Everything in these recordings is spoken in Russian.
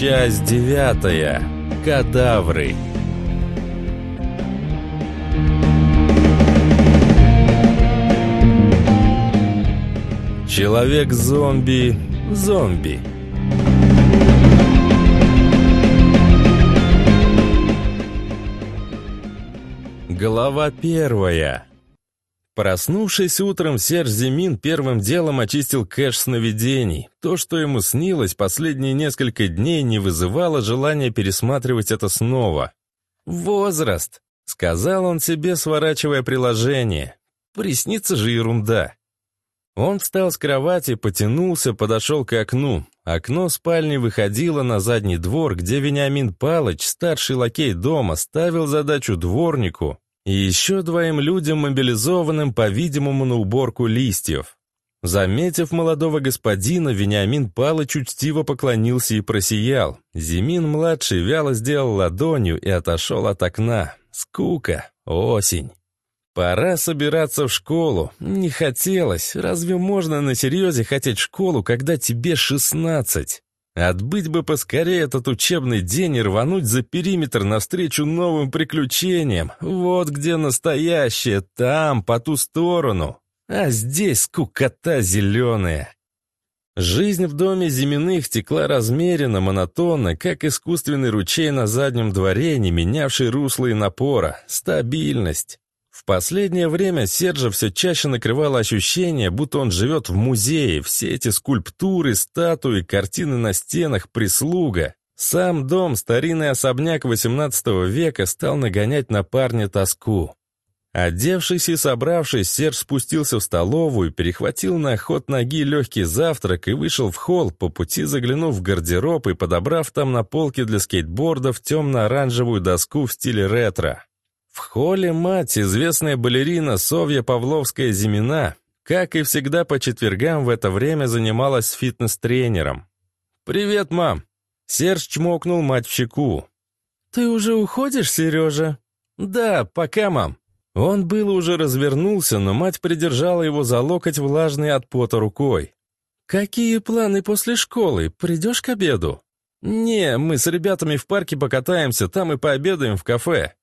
Часть девятая. Кадавры. Человек-зомби. Зомби. Глава первая. Проснувшись утром, Серж Зимин первым делом очистил кэш сновидений. То, что ему снилось последние несколько дней, не вызывало желания пересматривать это снова. «Возраст», — сказал он себе, сворачивая приложение. «Приснится же ерунда». Он встал с кровати, потянулся, подошел к окну. Окно спальни выходило на задний двор, где Вениамин Палыч, старший лакей дома, ставил задачу дворнику и еще двоим людям, мобилизованным, по-видимому, на уборку листьев. Заметив молодого господина, Вениамин Палыч учтиво поклонился и просиял. Зимин-младший вяло сделал ладонью и отошел от окна. Скука. Осень. Пора собираться в школу. Не хотелось. Разве можно на серьезе хотеть школу, когда тебе шестнадцать? Отбыть бы поскорее этот учебный день и рвануть за периметр навстречу новым приключениям. Вот где настоящее, там, по ту сторону. А здесь скукота зеленая. Жизнь в доме Зиминых текла размеренно, монотонно, как искусственный ручей на заднем дворе, не менявший русла и напора. Стабильность. В последнее время Сержа все чаще накрывало ощущение, будто он живет в музее, все эти скульптуры, статуи, картины на стенах, прислуга. Сам дом, старинный особняк XVIII века, стал нагонять на парня тоску. Одевшись и собравшись, Серж спустился в столовую, перехватил на ход ноги легкий завтрак и вышел в холл, по пути заглянув в гардероб и подобрав там на полке для скейтбордов темно-оранжевую доску в стиле ретро. В холле мать, известная балерина Совья Павловская-Зимина, как и всегда по четвергам в это время занималась фитнес-тренером. «Привет, мам!» Серж чмокнул мать в щеку. «Ты уже уходишь, Сережа?» «Да, пока, мам». Он было уже развернулся, но мать придержала его за локоть влажной от пота рукой. «Какие планы после школы? Придешь к обеду?» «Не, мы с ребятами в парке покатаемся, там и пообедаем в кафе».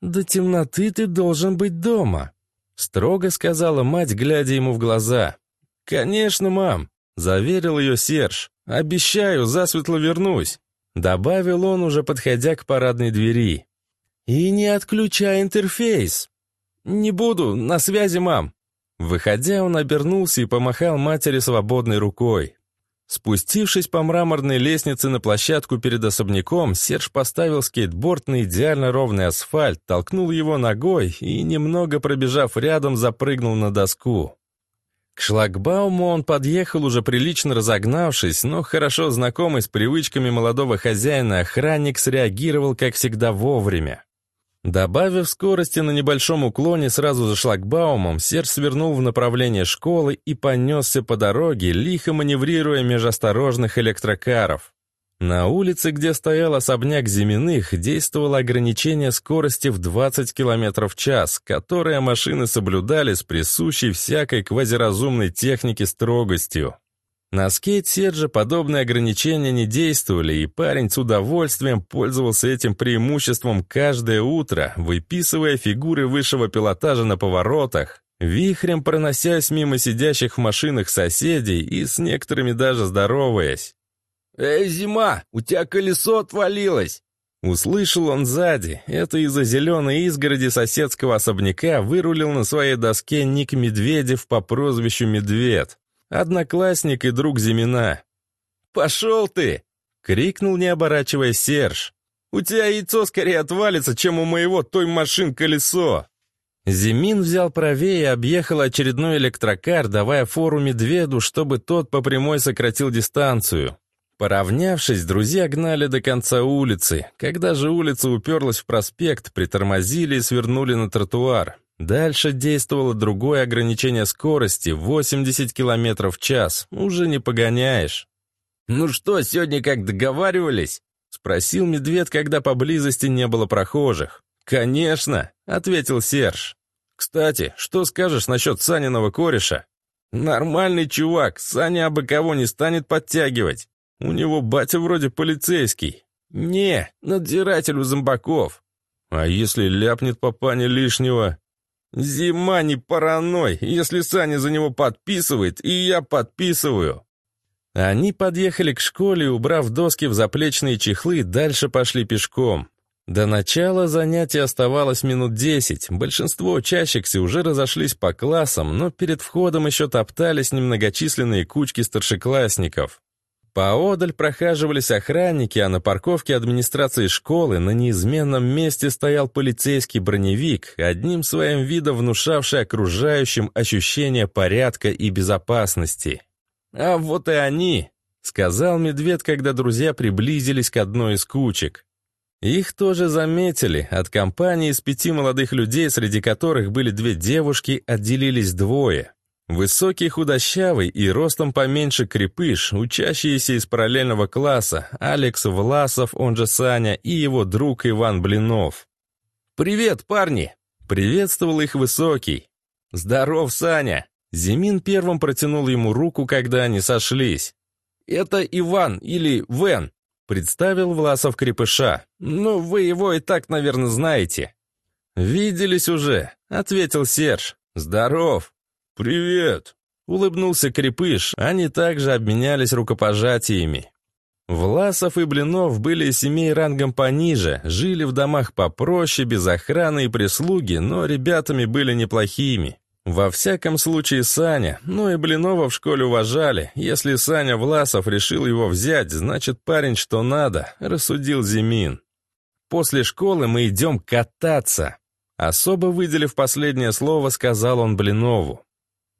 «До темноты ты должен быть дома», — строго сказала мать, глядя ему в глаза. «Конечно, мам», — заверил ее Серж. «Обещаю, засветло вернусь», — добавил он, уже подходя к парадной двери. «И не отключай интерфейс». «Не буду, на связи, мам». Выходя, он обернулся и помахал матери свободной рукой. Спустившись по мраморной лестнице на площадку перед особняком, Серж поставил скейтборд на идеально ровный асфальт, толкнул его ногой и, немного пробежав рядом, запрыгнул на доску. К шлагбауму он подъехал уже прилично разогнавшись, но хорошо знакомый с привычками молодого хозяина охранник среагировал, как всегда, вовремя. Добавив скорости на небольшом уклоне сразу за шлагбаумом, Серж свернул в направление школы и понесся по дороге, лихо маневрируя меж осторожных электрокаров. На улице, где стоял особняк Зиминых, действовало ограничение скорости в 20 км в час, которое машины соблюдали с присущей всякой квазиразумной технике строгостью. На скейт Серджа подобные ограничения не действовали, и парень с удовольствием пользовался этим преимуществом каждое утро, выписывая фигуры высшего пилотажа на поворотах, вихрем проносясь мимо сидящих в машинах соседей и с некоторыми даже здороваясь. «Эй, зима, у тебя колесо отвалилось!» Услышал он сзади. Это из-за зеленой изгороди соседского особняка вырулил на своей доске Ник Медведев по прозвищу Медведь. Одноклассник и друг Зимина. «Пошел ты!» — крикнул, не оборачиваясь Серж. «У тебя яйцо скорее отвалится, чем у моего той машин колесо!» Зимин взял правее и объехал очередной электрокар, давая фору медведу, чтобы тот по прямой сократил дистанцию. Поравнявшись, друзья гнали до конца улицы. Когда же улица уперлась в проспект, притормозили и свернули на тротуар. Дальше действовало другое ограничение скорости — 80 км в час. Уже не погоняешь. «Ну что, сегодня как договаривались?» — спросил медведь, когда поблизости не было прохожих. «Конечно», — ответил Серж. «Кстати, что скажешь насчет Саниного кореша?» «Нормальный чувак, Саня абы кого не станет подтягивать». У него батя вроде полицейский. Не, надзиратель у зомбаков. А если ляпнет папаня лишнего? Зима не параной, если Саня за него подписывает, и я подписываю. Они подъехали к школе, убрав доски в заплечные чехлы, дальше пошли пешком. До начала занятий оставалось минут десять. Большинство учащихся уже разошлись по классам, но перед входом еще топтались немногочисленные кучки старшеклассников. Поодаль прохаживались охранники, а на парковке администрации школы на неизменном месте стоял полицейский броневик, одним своим видом внушавший окружающим ощущение порядка и безопасности. «А вот и они», — сказал медведь, когда друзья приблизились к одной из кучек. Их тоже заметили. От компании из пяти молодых людей, среди которых были две девушки, отделились двое. Высокий худощавый и ростом поменьше крепыш, учащиеся из параллельного класса, Алекс Власов, он же Саня, и его друг Иван Блинов. «Привет, парни!» — приветствовал их Высокий. «Здоров, Саня!» Зимин первым протянул ему руку, когда они сошлись. «Это Иван или Вен», — представил Власов крепыша. «Ну, вы его и так, наверное, знаете». «Виделись уже», — ответил Серж. «Здоров». «Привет!» — улыбнулся Крепыш, они также обменялись рукопожатиями. Власов и Блинов были семей рангом пониже, жили в домах попроще, без охраны и прислуги, но ребятами были неплохими. Во всяком случае Саня, ну и Блинова в школе уважали. Если Саня Власов решил его взять, значит парень что надо, рассудил Зимин. После школы мы идем кататься. Особо выделив последнее слово, сказал он Блинову.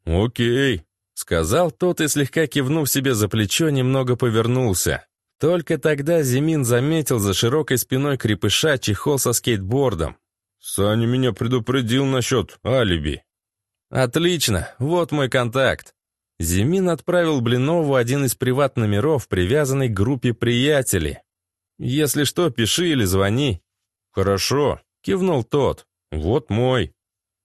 «Окей», — сказал тот и, слегка кивнув себе за плечо, немного повернулся. Только тогда Зимин заметил за широкой спиной крепыша чехол со скейтбордом. «Саня меня предупредил насчет алиби». «Отлично, вот мой контакт». Зимин отправил Блинову один из приват номеров, привязанный к группе приятелей. «Если что, пиши или звони». «Хорошо», — кивнул тот. «Вот мой».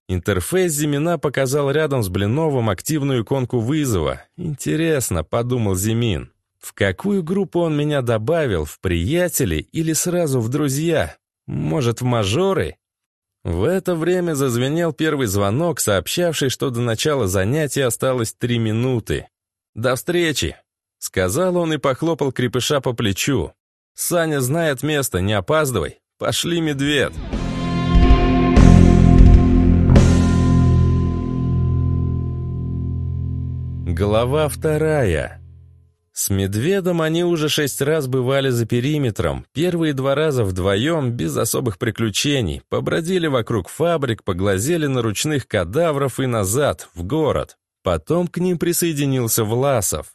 Интерфейс Зимина показал рядом с Блиновым активную иконку вызова. «Интересно», — подумал Зимин. «В какую группу он меня добавил? В приятели или сразу в друзья? Может, в мажоры?» В это время зазвенел первый звонок, сообщавший, что до начала занятия осталось три минуты. «До встречи!» — сказал он и похлопал крепыша по плечу. «Саня знает место, не опаздывай. Пошли, медведь!» Глава вторая. С медведом они уже шесть раз бывали за периметром. Первые два раза вдвоем, без особых приключений. Побродили вокруг фабрик, поглазели на ручных кадавров и назад, в город. Потом к ним присоединился Власов.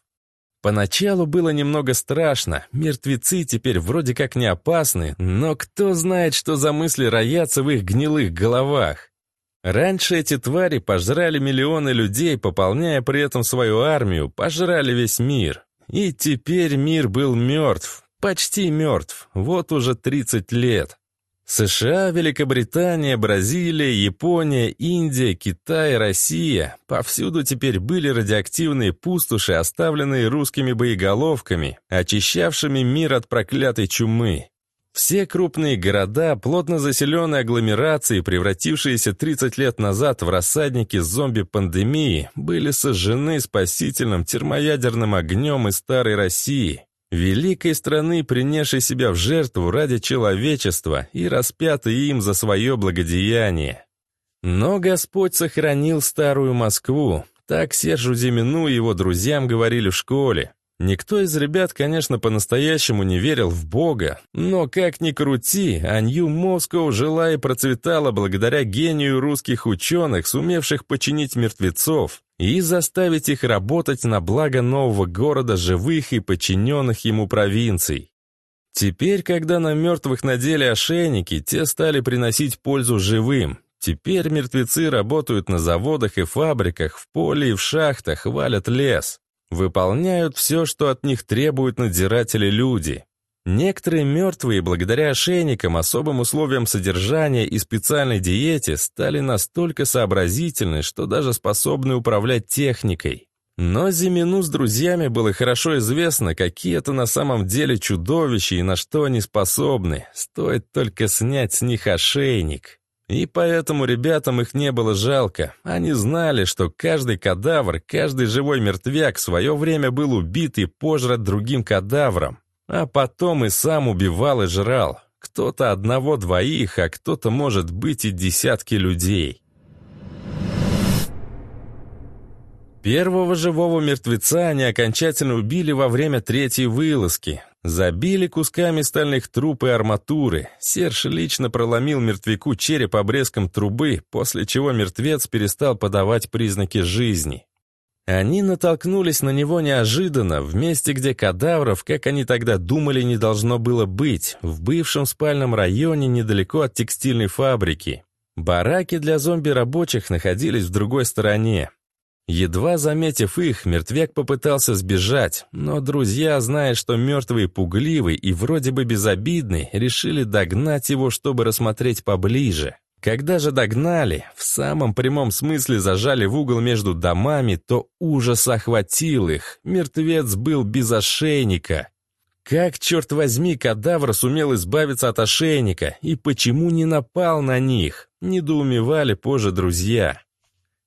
Поначалу было немного страшно. Мертвецы теперь вроде как не опасны, но кто знает, что за мысли роятся в их гнилых головах. Раньше эти твари пожрали миллионы людей, пополняя при этом свою армию, пожрали весь мир. И теперь мир был мертв, почти мертв, вот уже 30 лет. США, Великобритания, Бразилия, Япония, Индия, Китай, Россия – повсюду теперь были радиоактивные пустоши, оставленные русскими боеголовками, очищавшими мир от проклятой чумы. Все крупные города, плотно заселенные агломерации, превратившиеся 30 лет назад в рассадники зомби-пандемии, были сожжены спасительным термоядерным огнем из старой России, великой страны, принесшей себя в жертву ради человечества и распятой им за свое благодеяние. Но Господь сохранил старую Москву, так Сержу Зимину и его друзьям говорили в школе. Никто из ребят, конечно, по-настоящему не верил в Бога, но как ни крути, а Нью-Москоу жила и процветала благодаря гению русских ученых, сумевших починить мертвецов и заставить их работать на благо нового города живых и подчиненных ему провинций. Теперь, когда на мертвых надели ошейники, те стали приносить пользу живым. Теперь мертвецы работают на заводах и фабриках, в поле и в шахтах, валят лес. Выполняют все, что от них требуют надзиратели-люди. Некоторые мертвые, благодаря ошейникам, особым условиям содержания и специальной диете, стали настолько сообразительны, что даже способны управлять техникой. Но Зимину с друзьями было хорошо известно, какие это на самом деле чудовища и на что они способны. Стоит только снять с них ошейник. И поэтому ребятам их не было жалко. Они знали, что каждый кадавр, каждый живой мертвяк в свое время был убит и пожрат другим кадавром. А потом и сам убивал и жрал. Кто-то одного-двоих, а кто-то, может быть, и десятки людей. Первого живого мертвеца они окончательно убили во время третьей вылазки. Забили кусками стальных труб и арматуры. Серж лично проломил мертвяку череп обрезком трубы, после чего мертвец перестал подавать признаки жизни. Они натолкнулись на него неожиданно, в месте, где кадавров, как они тогда думали, не должно было быть, в бывшем спальном районе недалеко от текстильной фабрики. Бараки для зомби-рабочих находились в другой стороне. Едва заметив их, мертвяк попытался сбежать, но друзья, зная, что мертвый пугливый и вроде бы безобидный, решили догнать его, чтобы рассмотреть поближе. Когда же догнали, в самом прямом смысле зажали в угол между домами, то ужас охватил их. Мертвец был без ошейника. Как, черт возьми, кадавр сумел избавиться от ошейника, и почему не напал на них? Недоумевали позже друзья.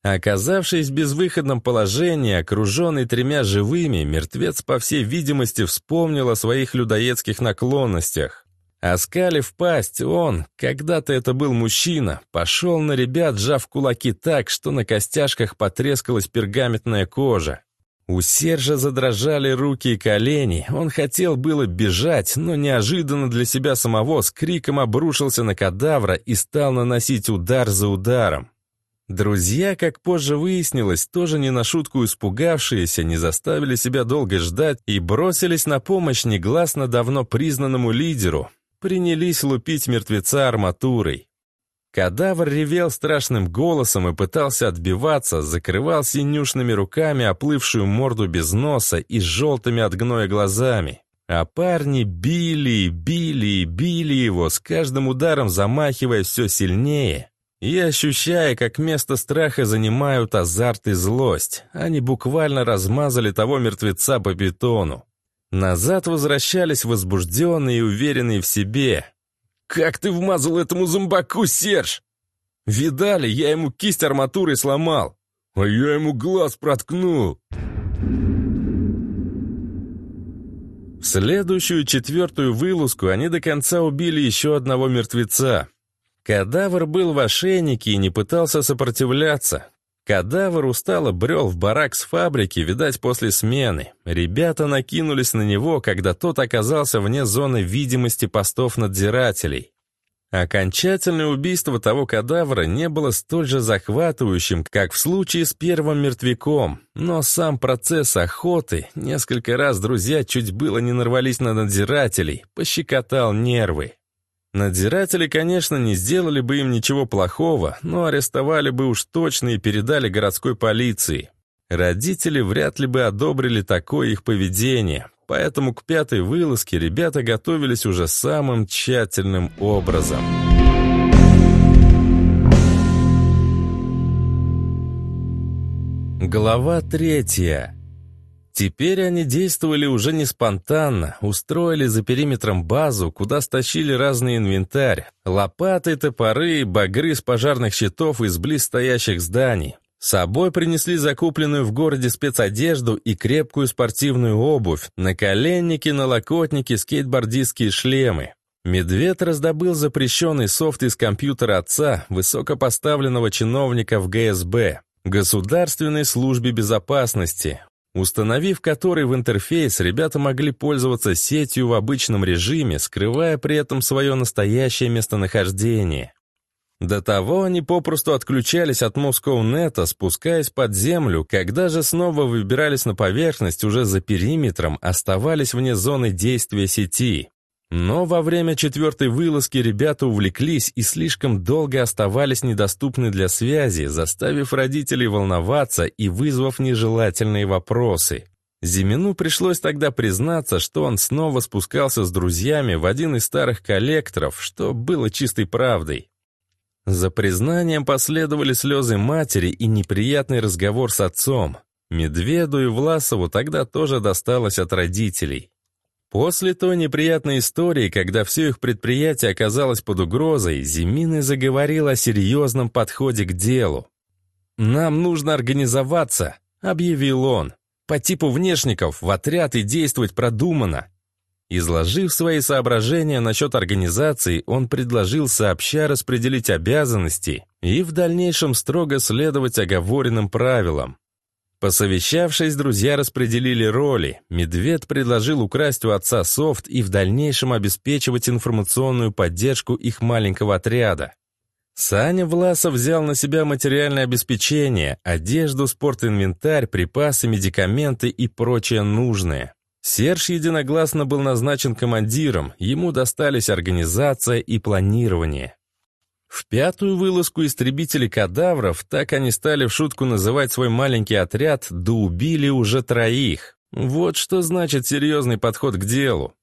Оказавшись в безвыходном положении, окруженный тремя живыми, мертвец, по всей видимости, вспомнил о своих людоедских наклонностях. Оскалив пасть, он, когда-то это был мужчина, пошел на ребят, сжав кулаки так, что на костяшках потрескалась пергаментная кожа. У Сержа задрожали руки и колени, он хотел было бежать, но неожиданно для себя самого с криком обрушился на кадавра и стал наносить удар за ударом. Друзья, как позже выяснилось, тоже не на шутку испугавшиеся, не заставили себя долго ждать и бросились на помощь негласно давно признанному лидеру. Принялись лупить мертвеца арматурой. Кадавр ревел страшным голосом и пытался отбиваться, закрывал синюшными руками оплывшую морду без носа и с желтыми от гноя глазами. А парни били, били били его, с каждым ударом замахивая все сильнее и ощущая, как место страха занимают азарт и злость, они буквально размазали того мертвеца по бетону. Назад возвращались возбужденные и уверенные в себе. «Как ты вмазал этому зомбаку, Серж?» «Видали, я ему кисть арматурой сломал, а я ему глаз проткнул». В следующую четвертую вылазку они до конца убили еще одного мертвеца, Кадавр был в ошейнике и не пытался сопротивляться. Кадавр устало брел в барак с фабрики, видать, после смены. Ребята накинулись на него, когда тот оказался вне зоны видимости постов надзирателей. Окончательное убийство того кадавра не было столь же захватывающим, как в случае с первым мертвяком, но сам процесс охоты, несколько раз друзья чуть было не нарвались на надзирателей, пощекотал нервы. Надзиратели, конечно, не сделали бы им ничего плохого, но арестовали бы уж точно и передали городской полиции. Родители вряд ли бы одобрили такое их поведение, поэтому к пятой вылазке ребята готовились уже самым тщательным образом. Глава третья. Теперь они действовали уже не спонтанно, устроили за периметром базу, куда стащили разный инвентарь, лопаты, топоры, багры с пожарных щитов из близстоящих зданий. С собой принесли закупленную в городе спецодежду и крепкую спортивную обувь, наколенники, налокотники, скейтбордистские шлемы. Медведь раздобыл запрещенный софт из компьютера отца, высокопоставленного чиновника в ГСБ, Государственной службе безопасности, установив который в интерфейс, ребята могли пользоваться сетью в обычном режиме, скрывая при этом свое настоящее местонахождение. До того они попросту отключались от Москоу-нета, спускаясь под землю, когда же снова выбирались на поверхность уже за периметром, оставались вне зоны действия сети. Но во время четвертой вылазки ребята увлеклись и слишком долго оставались недоступны для связи, заставив родителей волноваться и вызвав нежелательные вопросы. Зимину пришлось тогда признаться, что он снова спускался с друзьями в один из старых коллекторов, что было чистой правдой. За признанием последовали слезы матери и неприятный разговор с отцом. Медведу и Власову тогда тоже досталось от родителей. После той неприятной истории, когда все их предприятие оказалось под угрозой, Зимины заговорил о серьезном подходе к делу. «Нам нужно организоваться», — объявил он, «по типу внешников, в отряд и действовать продуманно». Изложив свои соображения насчет организации, он предложил сообща распределить обязанности и в дальнейшем строго следовать оговоренным правилам. Посовещавшись, друзья распределили роли. Медведь предложил украсть у отца софт и в дальнейшем обеспечивать информационную поддержку их маленького отряда. Саня Власов взял на себя материальное обеспечение, одежду, спортинвентарь, припасы, медикаменты и прочее нужное. Серж единогласно был назначен командиром, ему достались организация и планирование. В пятую вылазку истребители кадавров, так они стали в шутку называть свой маленький отряд, доубили уже троих. Вот что значит серьезный подход к делу.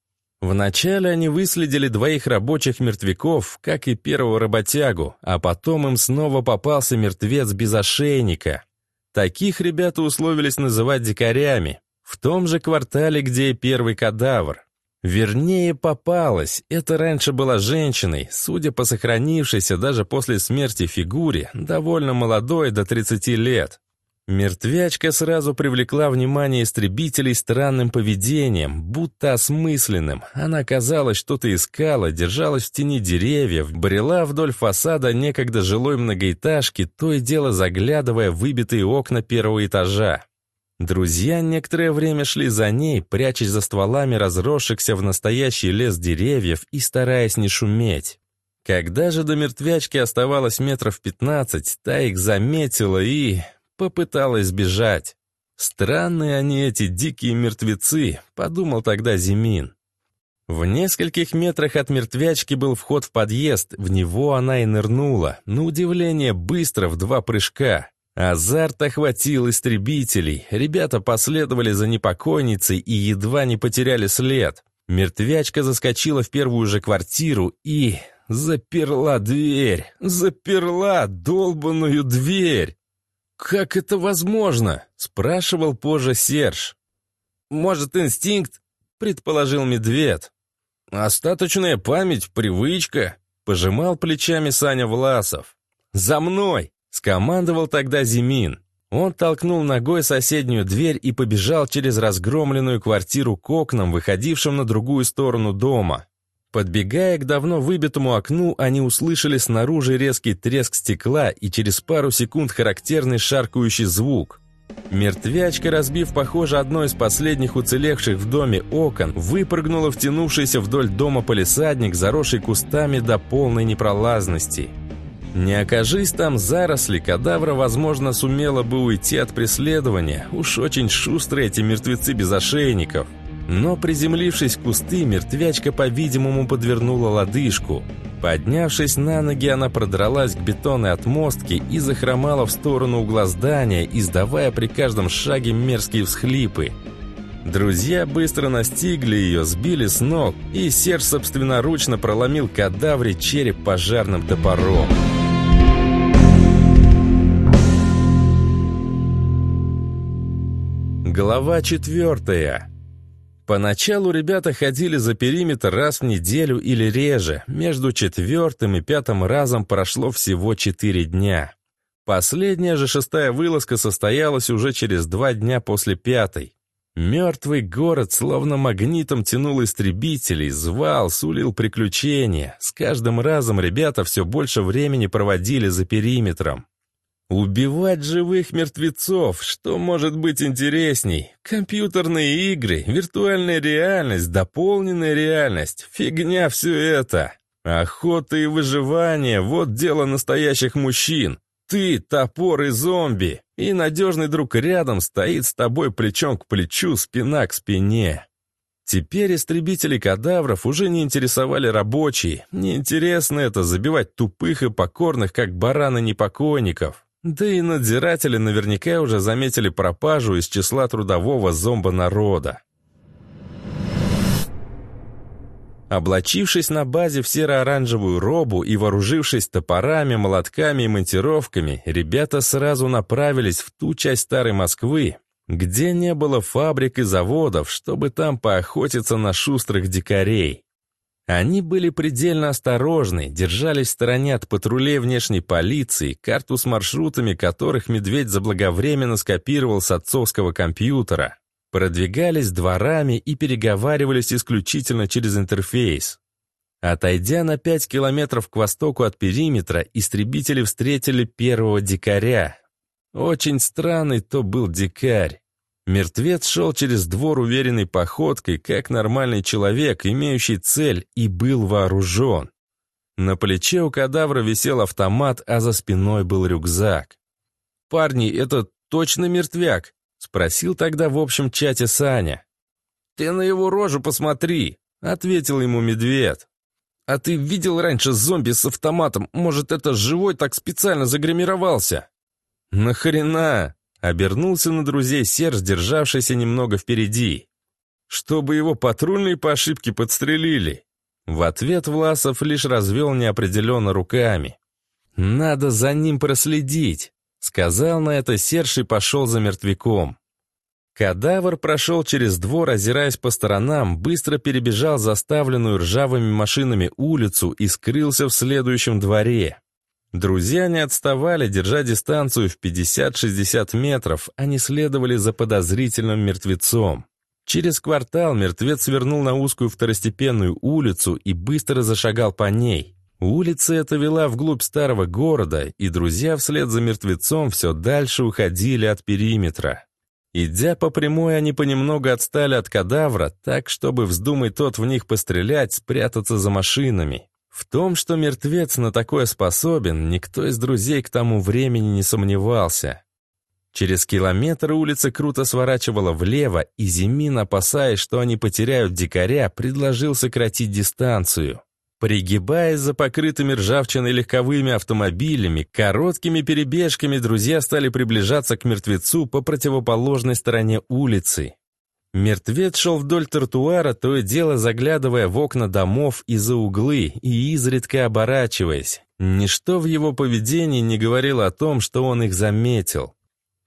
Вначале они выследили двоих рабочих мертвяков, как и первого работягу, а потом им снова попался мертвец без ошейника. Таких ребята условились называть дикарями. В том же квартале, где и первый кадавр. Вернее, попалась. Это раньше была женщиной, судя по сохранившейся даже после смерти фигуре, довольно молодой, до 30 лет. Мертвячка сразу привлекла внимание истребителей странным поведением, будто осмысленным. Она, казалось, что-то искала, держалась в тени деревьев, брела вдоль фасада некогда жилой многоэтажки, то и дело заглядывая в выбитые окна первого этажа. Друзья некоторое время шли за ней, прячась за стволами разросшихся в настоящий лес деревьев и стараясь не шуметь. Когда же до мертвячки оставалось метров пятнадцать, та их заметила и... попыталась бежать. «Странные они, эти дикие мертвецы», — подумал тогда Зимин. В нескольких метрах от мертвячки был вход в подъезд, в него она и нырнула, на удивление быстро, в два прыжка. Азарт охватил истребителей. Ребята последовали за непокойницей и едва не потеряли след. Мертвячка заскочила в первую же квартиру и... Заперла дверь! Заперла долбаную дверь! «Как это возможно?» — спрашивал позже Серж. «Может, инстинкт?» — предположил медведь. «Остаточная память, привычка», — пожимал плечами Саня Власов. «За мной!» Скомандовал тогда Зимин. Он толкнул ногой соседнюю дверь и побежал через разгромленную квартиру к окнам, выходившим на другую сторону дома. Подбегая к давно выбитому окну, они услышали снаружи резкий треск стекла и через пару секунд характерный шаркающий звук. Мертвячка, разбив, похоже, одно из последних уцелевших в доме окон, выпрыгнула втянувшийся вдоль дома полисадник, заросший кустами до полной непролазности. Не окажись там заросли, кадавра, возможно, сумела бы уйти от преследования. Уж очень шустрые эти мертвецы без ошейников. Но приземлившись в кусты, мертвячка, по-видимому, подвернула лодыжку. Поднявшись на ноги, она продралась к бетонной отмостке и захромала в сторону угла здания, издавая при каждом шаге мерзкие всхлипы. Друзья быстро настигли ее, сбили с ног, и Серж собственноручно проломил кадавре череп пожарным топором. Глава четвертая. Поначалу ребята ходили за периметр раз в неделю или реже. Между четвертым и пятым разом прошло всего четыре дня. Последняя же шестая вылазка состоялась уже через два дня после пятой. Мертвый город словно магнитом тянул истребителей, звал, сулил приключения. С каждым разом ребята все больше времени проводили за периметром. Убивать живых мертвецов, что может быть интересней? Компьютерные игры, виртуальная реальность, дополненная реальность, фигня все это. Охота и выживание – вот дело настоящих мужчин. Ты – топор и зомби, и надежный друг рядом стоит с тобой плечом к плечу, спина к спине. Теперь истребители кадавров уже не интересовали рабочие. Неинтересно это забивать тупых и покорных, как бараны непокойников. Да и надзиратели наверняка уже заметили пропажу из числа трудового зомба-народа. Облачившись на базе в серо-оранжевую робу и вооружившись топорами, молотками и монтировками, ребята сразу направились в ту часть старой Москвы, где не было фабрик и заводов, чтобы там поохотиться на шустрых дикарей. Они были предельно осторожны, держались в стороне от патрулей внешней полиции, карту с маршрутами которых медведь заблаговременно скопировал с отцовского компьютера. Продвигались дворами и переговаривались исключительно через интерфейс. Отойдя на 5 километров к востоку от периметра, истребители встретили первого дикаря. Очень странный то был дикарь. Мертвец шел через двор уверенной походкой, как нормальный человек, имеющий цель, и был вооружен. На плече у кадавра висел автомат, а за спиной был рюкзак. «Парни, это точно мертвяк?» — спросил тогда в общем чате Саня. «Ты на его рожу посмотри», — ответил ему медведь. «А ты видел раньше зомби с автоматом? Может, это живой так специально загримировался?» «Нахрена?» Обернулся на друзей Серж, державшийся немного впереди. «Чтобы его патрульные по ошибке подстрелили». В ответ Власов лишь развел неопределенно руками. «Надо за ним проследить», — сказал на это Серж и пошел за мертвяком. Кадавр прошел через двор, озираясь по сторонам, быстро перебежал заставленную ржавыми машинами улицу и скрылся в следующем дворе. Друзья не отставали, держа дистанцию в 50-60 метров, они следовали за подозрительным мертвецом. Через квартал мертвец свернул на узкую второстепенную улицу и быстро зашагал по ней. Улица эта вела вглубь старого города, и друзья вслед за мертвецом все дальше уходили от периметра. Идя по прямой, они понемногу отстали от кадавра, так, чтобы, вздумай тот в них пострелять, спрятаться за машинами. В том, что мертвец на такое способен, никто из друзей к тому времени не сомневался. Через километр улица круто сворачивала влево, и Зимин, опасаясь, что они потеряют дикаря, предложил сократить дистанцию. Пригибаясь за покрытыми ржавчиной легковыми автомобилями, короткими перебежками друзья стали приближаться к мертвецу по противоположной стороне улицы. Мертвец шел вдоль тротуара, то и дело заглядывая в окна домов и за углы, и изредка оборачиваясь. Ничто в его поведении не говорило о том, что он их заметил.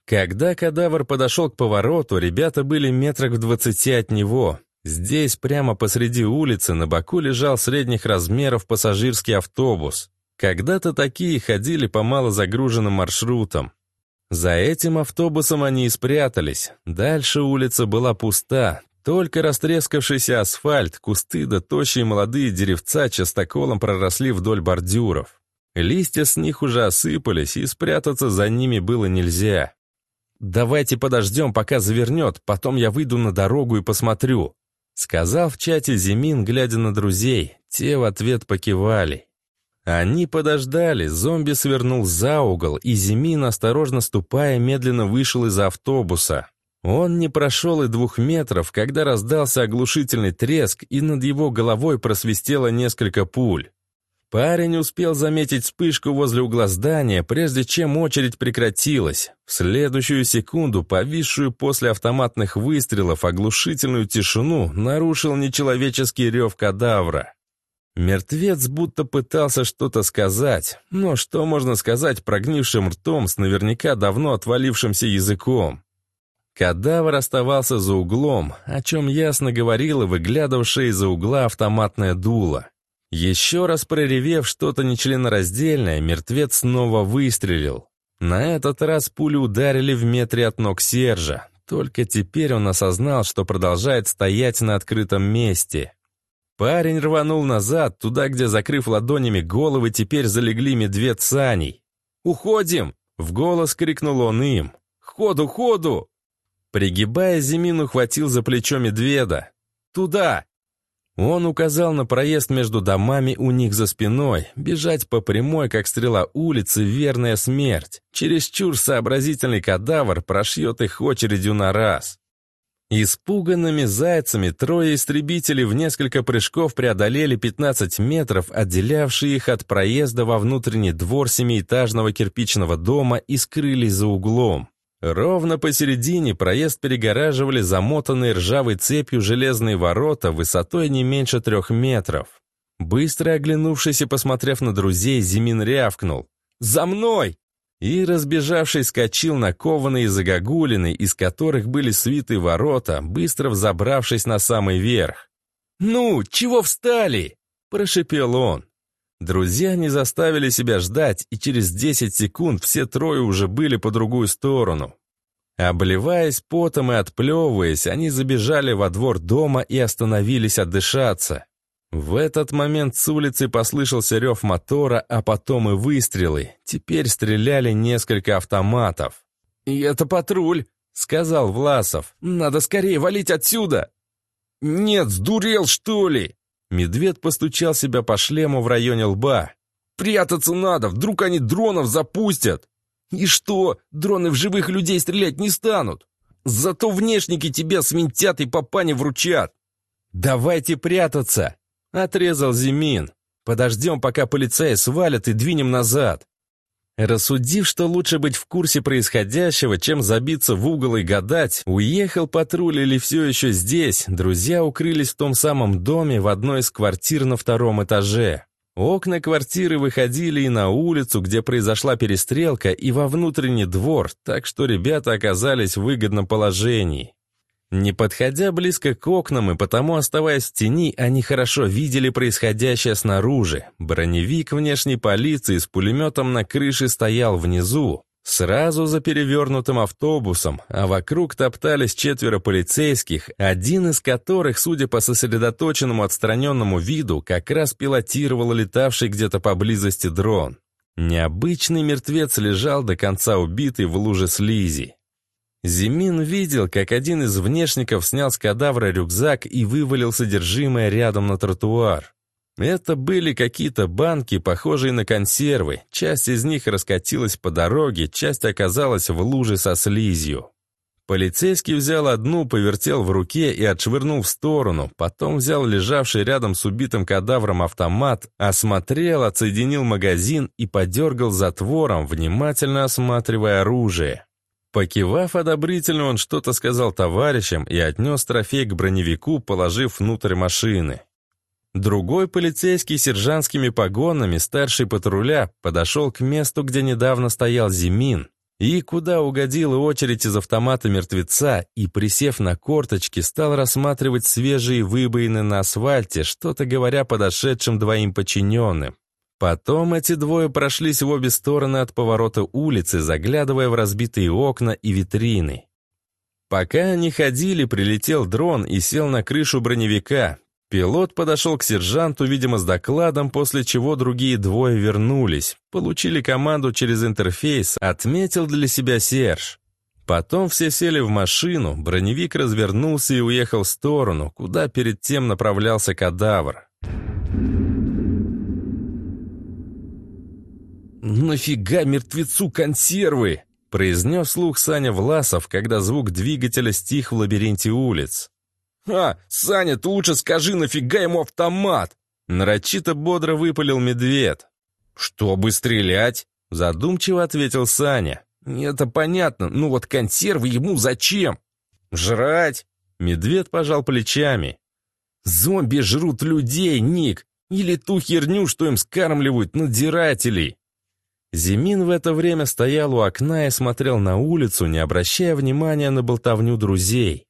Когда кадавр подошел к повороту, ребята были метрах в двадцати от него. Здесь, прямо посреди улицы, на боку лежал средних размеров пассажирский автобус. Когда-то такие ходили по малозагруженным маршрутам. За этим автобусом они и спрятались. Дальше улица была пуста. Только растрескавшийся асфальт, кусты да тощие молодые деревца частоколом проросли вдоль бордюров. Листья с них уже осыпались, и спрятаться за ними было нельзя. «Давайте подождем, пока завернет, потом я выйду на дорогу и посмотрю», сказал в чате Зимин, глядя на друзей. Те в ответ покивали. Они подождали, зомби свернул за угол, и Зимин, осторожно ступая, медленно вышел из автобуса. Он не прошел и двух метров, когда раздался оглушительный треск, и над его головой просвистело несколько пуль. Парень успел заметить вспышку возле угла здания, прежде чем очередь прекратилась. В следующую секунду, повисшую после автоматных выстрелов оглушительную тишину, нарушил нечеловеческий рев кадавра. Мертвец будто пытался что-то сказать, но что можно сказать прогнившим ртом с наверняка давно отвалившимся языком? Кадавр оставался за углом, о чем ясно говорила выглядывавшая из-за угла автоматная дуло. Еще раз проревев что-то нечленораздельное, мертвец снова выстрелил. На этот раз пули ударили в метре от ног Сержа. Только теперь он осознал, что продолжает стоять на открытом месте. Парень рванул назад, туда, где, закрыв ладонями головы, теперь залегли медведь с Аней. «Уходим!» — в голос крикнул он им. «Ходу, ходу!» Пригибая, Зимин ухватил за плечо медведа. «Туда!» Он указал на проезд между домами у них за спиной. Бежать по прямой, как стрела улицы, верная смерть. Чересчур сообразительный кадавр прошьет их очередью на раз. Испуганными зайцами трое истребителей в несколько прыжков преодолели 15 метров, отделявшие их от проезда во внутренний двор семиэтажного кирпичного дома и скрылись за углом. Ровно посередине проезд перегораживали замотанные ржавой цепью железные ворота высотой не меньше трех метров. Быстро оглянувшись и посмотрев на друзей, Зимин рявкнул. «За мной!» И, разбежавшись, скочил на кованые загогулины, из которых были свиты ворота, быстро взобравшись на самый верх. «Ну, чего встали?» – прошипел он. Друзья не заставили себя ждать, и через 10 секунд все трое уже были по другую сторону. Обливаясь потом и отплевываясь, они забежали во двор дома и остановились отдышаться. В этот момент с улицы послышался рев мотора, а потом и выстрелы. Теперь стреляли несколько автоматов. «И это патруль», — сказал Власов. «Надо скорее валить отсюда!» «Нет, сдурел, что ли?» Медведь постучал себя по шлему в районе лба. «Прятаться надо, вдруг они дронов запустят!» «И что, дроны в живых людей стрелять не станут? Зато внешники тебя свинтят и папане вручат!» «Давайте прятаться!» Отрезал Зимин. Подождем, пока полицаи свалят и двинем назад. Рассудив, что лучше быть в курсе происходящего, чем забиться в угол и гадать, уехал патруль или все еще здесь, друзья укрылись в том самом доме в одной из квартир на втором этаже. Окна квартиры выходили и на улицу, где произошла перестрелка, и во внутренний двор, так что ребята оказались в выгодном положении. Не подходя близко к окнам и потому оставаясь в тени, они хорошо видели происходящее снаружи. Броневик внешней полиции с пулеметом на крыше стоял внизу, сразу за перевернутым автобусом, а вокруг топтались четверо полицейских, один из которых, судя по сосредоточенному отстраненному виду, как раз пилотировал летавший где-то поблизости дрон. Необычный мертвец лежал до конца убитый в луже слизи. Зимин видел, как один из внешников снял с кадавра рюкзак и вывалил содержимое рядом на тротуар. Это были какие-то банки, похожие на консервы. Часть из них раскатилась по дороге, часть оказалась в луже со слизью. Полицейский взял одну, повертел в руке и отшвырнул в сторону, потом взял лежавший рядом с убитым кадавром автомат, осмотрел, отсоединил магазин и подергал затвором, внимательно осматривая оружие. Покивав одобрительно, он что-то сказал товарищам и отнес трофей к броневику, положив внутрь машины. Другой полицейский сержантскими погонами, старший патруля, подошел к месту, где недавно стоял Зимин, и куда угодила очередь из автомата мертвеца, и, присев на корточки, стал рассматривать свежие выбоины на асфальте, что-то говоря подошедшим двоим подчиненным. Потом эти двое прошлись в обе стороны от поворота улицы, заглядывая в разбитые окна и витрины. Пока они ходили, прилетел дрон и сел на крышу броневика. Пилот подошел к сержанту, видимо, с докладом, после чего другие двое вернулись. Получили команду через интерфейс, отметил для себя Серж. Потом все сели в машину, броневик развернулся и уехал в сторону, куда перед тем направлялся кадавр. «Нафига мертвецу консервы?» — произнес слух Саня Власов, когда звук двигателя стих в лабиринте улиц. «А, Саня, ты лучше скажи, нафига ему автомат?» Нарочито бодро выпалил медведь. «Чтобы стрелять?» — задумчиво ответил Саня. «Это понятно, ну вот консервы ему зачем?» «Жрать!» — медведь пожал плечами. «Зомби жрут людей, Ник, или ту херню, что им скармливают надзирателей!» Зимин в это время стоял у окна и смотрел на улицу, не обращая внимания на болтовню друзей.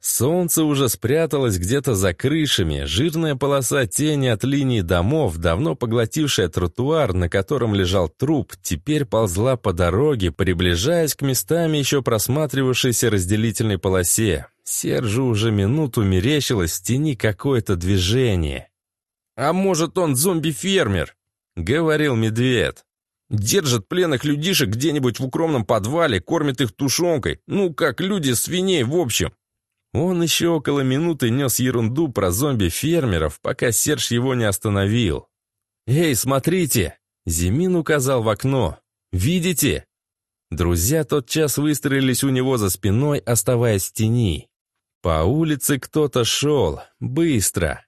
Солнце уже спряталось где-то за крышами, жирная полоса тени от линии домов, давно поглотившая тротуар, на котором лежал труп, теперь ползла по дороге, приближаясь к местами еще просматривавшейся разделительной полосе. Сержу уже минуту мерещилось в тени какое-то движение. «А может, он зомби-фермер?» — говорил медведь. Держат пленных людишек где-нибудь в укромном подвале, кормят их тушенкой. Ну, как люди свиней в общем. Он еще около минуты нес ерунду про зомби-фермеров, пока Серж его не остановил. «Эй, смотрите!» Зимин указал в окно. «Видите?» Друзья тотчас выстроились у него за спиной, оставаясь в тени. По улице кто-то шел. Быстро.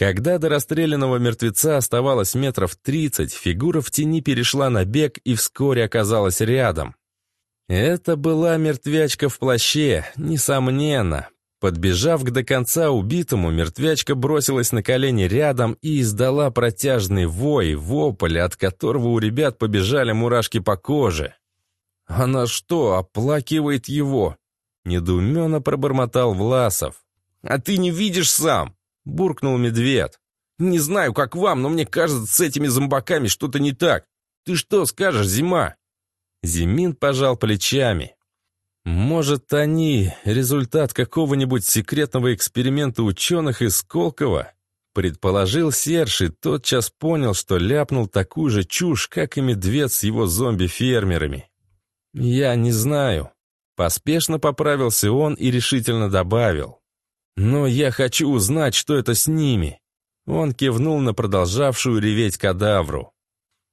Когда до расстрелянного мертвеца оставалось метров тридцать, фигура в тени перешла на бег и вскоре оказалась рядом. Это была мертвячка в плаще, несомненно. Подбежав к до конца убитому, мертвячка бросилась на колени рядом и издала протяжный вой, вопль, от которого у ребят побежали мурашки по коже. Она что, оплакивает его? Недоуменно пробормотал Власов. «А ты не видишь сам!» — буркнул медведь. «Не знаю, как вам, но мне кажется, с этими зомбаками что-то не так. Ты что скажешь, Зима?» Зимин пожал плечами. «Может, они — результат какого-нибудь секретного эксперимента ученых из Сколково?» Предположил Серж и тотчас понял, что ляпнул такую же чушь, как и медведь с его зомби-фермерами. «Я не знаю». Поспешно поправился он и решительно добавил. «Но я хочу узнать, что это с ними». Он кивнул на продолжавшую реветь кадавру.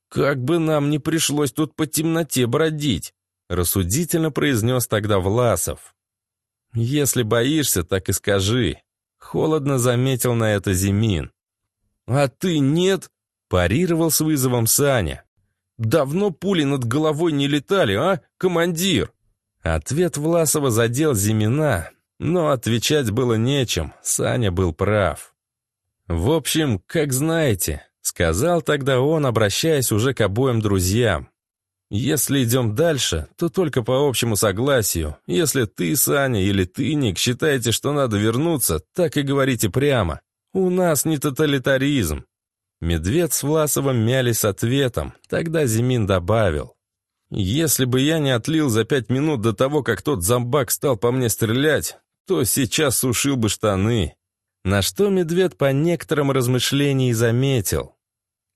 «Как бы нам не пришлось тут по темноте бродить», рассудительно произнес тогда Власов. «Если боишься, так и скажи», холодно заметил на это Зимин. «А ты нет?» парировал с вызовом Саня. «Давно пули над головой не летали, а, командир?» Ответ Власова задел Зимина, но отвечать было нечем, Саня был прав. «В общем, как знаете», — сказал тогда он, обращаясь уже к обоим друзьям. «Если идем дальше, то только по общему согласию. Если ты, Саня, или ты, Ник, считаете, что надо вернуться, так и говорите прямо. У нас не тоталитаризм». Медведь с Власовым мялись ответом, тогда Зимин добавил. «Если бы я не отлил за пять минут до того, как тот зомбак стал по мне стрелять, то сейчас сушил бы штаны». На что медведь по некоторым размышлениям заметил.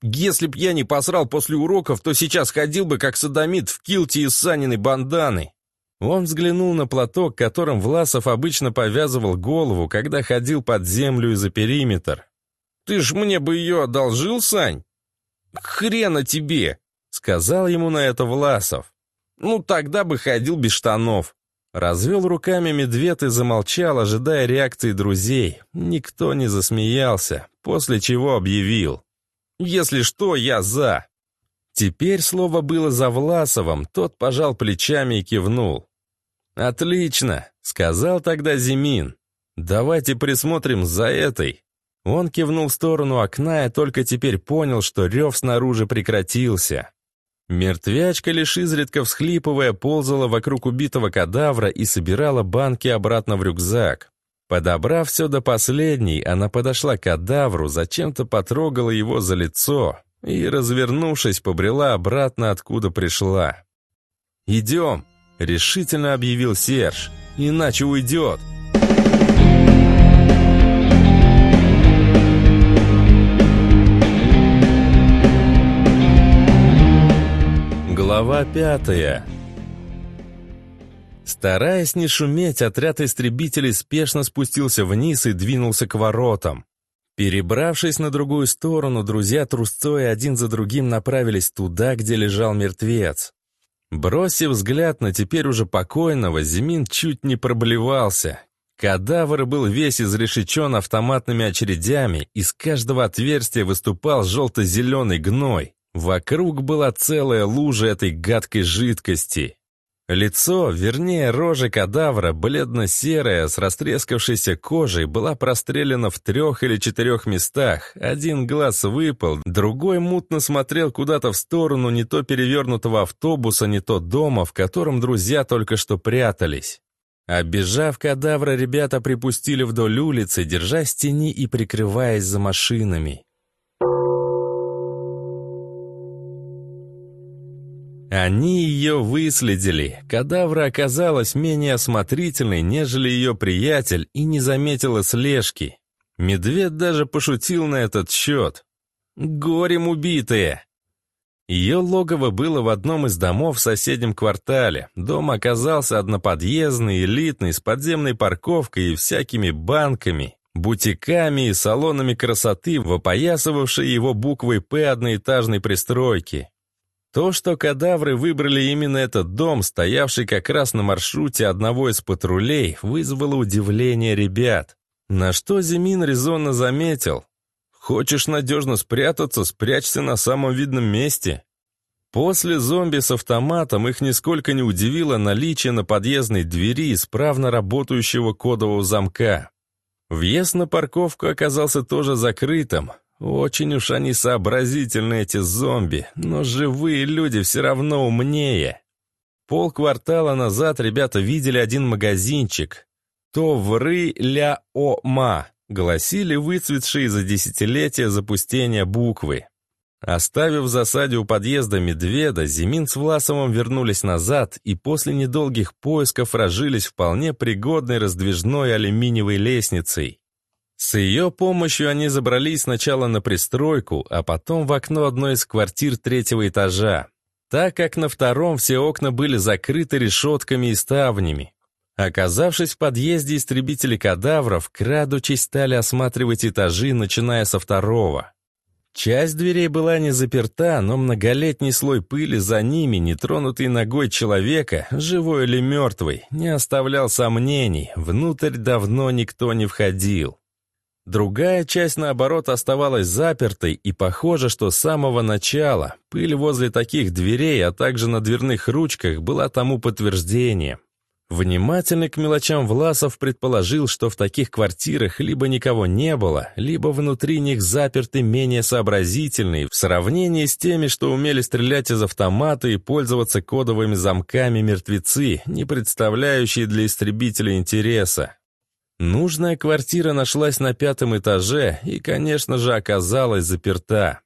«Если б я не посрал после уроков, то сейчас ходил бы как садомит в килте из Саниной банданы». Он взглянул на платок, которым Власов обычно повязывал голову, когда ходил под землю и за периметр. «Ты ж мне бы ее одолжил, Сань?» «Хрена тебе!» Сказал ему на это Власов. «Ну, тогда бы ходил без штанов». Развел руками медведь и замолчал, ожидая реакции друзей. Никто не засмеялся, после чего объявил. «Если что, я за». Теперь слово было за Власовым, тот пожал плечами и кивнул. «Отлично», — сказал тогда Зимин. «Давайте присмотрим за этой». Он кивнул в сторону окна и только теперь понял, что рев снаружи прекратился. Мертвячка, лишь изредка всхлипывая, ползала вокруг убитого кадавра и собирала банки обратно в рюкзак. Подобрав все до последней, она подошла к кадавру, зачем-то потрогала его за лицо и, развернувшись, побрела обратно, откуда пришла. «Идем!» — решительно объявил Серж. «Иначе уйдет!» Глава пятая Стараясь не шуметь, отряд истребителей спешно спустился вниз и двинулся к воротам. Перебравшись на другую сторону, друзья трусцой один за другим направились туда, где лежал мертвец. Бросив взгляд на теперь уже покойного, Зимин чуть не проблевался. Кадавр был весь изрешечен автоматными очередями, из каждого отверстия выступал желто-зеленый гной. Вокруг была целая лужа этой гадкой жидкости. Лицо, вернее, рожа кадавра, бледно-серая, с растрескавшейся кожей, была прострелена в трех или четырех местах. Один глаз выпал, другой мутно смотрел куда-то в сторону не то перевернутого автобуса, не то дома, в котором друзья только что прятались. Оббежав кадавра, ребята припустили вдоль улицы, держась тени и прикрываясь за машинами. Они ее выследили. Кадавра оказалась менее осмотрительной, нежели ее приятель, и не заметила слежки. Медведь даже пошутил на этот счет. «Горем убитые!» Ее логово было в одном из домов в соседнем квартале. Дом оказался одноподъездный, элитный, с подземной парковкой и всякими банками, бутиками и салонами красоты, вопоясывавшей его буквой «П» одноэтажной пристройки. То, что кадавры выбрали именно этот дом, стоявший как раз на маршруте одного из патрулей, вызвало удивление ребят. На что Зимин резонно заметил. «Хочешь надежно спрятаться, спрячься на самом видном месте». После зомби с автоматом их нисколько не удивило наличие на подъездной двери исправно работающего кодового замка. Въезд на парковку оказался тоже закрытым, очень уж они сообразительны, эти зомби, но живые люди все равно умнее. Полквартала назад ребята видели один магазинчик. «Товры-ля-о-ма», гласили выцветшие за десятилетия запустения буквы. Оставив в засаде у подъезда медведа, Зимин с Власовым вернулись назад и после недолгих поисков разжились вполне пригодной раздвижной алюминиевой лестницей. С ее помощью они забрались сначала на пристройку, а потом в окно одной из квартир третьего этажа, так как на втором все окна были закрыты решетками и ставнями. Оказавшись в подъезде, истребители кадавров, крадучись, стали осматривать этажи, начиная со второго. Часть дверей была не заперта, но многолетний слой пыли за ними, нетронутый ногой человека, живой или мертвый, не оставлял сомнений, внутрь давно никто не входил. Другая часть, наоборот, оставалась запертой, и похоже, что с самого начала пыль возле таких дверей, а также на дверных ручках была тому подтверждением. Внимательный к мелочам Власов предположил, что в таких квартирах либо никого не было, либо внутри них заперты менее сообразительные в сравнении с теми, что умели стрелять из автомата и пользоваться кодовыми замками мертвецы, не представляющие для истребителя интереса. Нужная квартира нашлась на пятом этаже и, конечно же, оказалась заперта.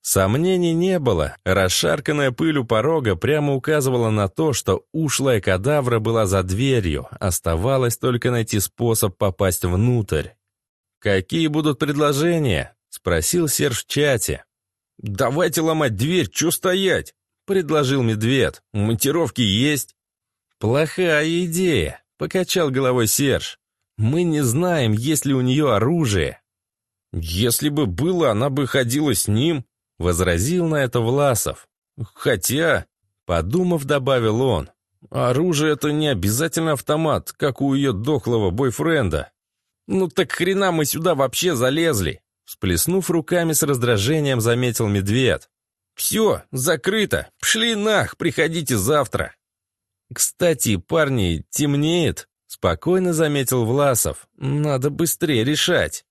Сомнений не было. Расшарканная пыль у порога прямо указывала на то, что ушлая кадавра была за дверью. Оставалось только найти способ попасть внутрь. «Какие будут предложения?» — спросил Серж в чате. «Давайте ломать дверь, что стоять?» — предложил медведь. «Монтировки есть». «Плохая идея», — покачал головой Серж. «Мы не знаем, есть ли у нее оружие». «Если бы было, она бы ходила с ним», Возразил на это Власов. «Хотя...» Подумав, добавил он. «Оружие — это не обязательно автомат, как у ее дохлого бойфренда». «Ну так хрена мы сюда вообще залезли?» Всплеснув руками с раздражением, заметил медведь. «Все, закрыто. Пшли нах, приходите завтра». «Кстати, парни, темнеет», — спокойно заметил Власов. «Надо быстрее решать».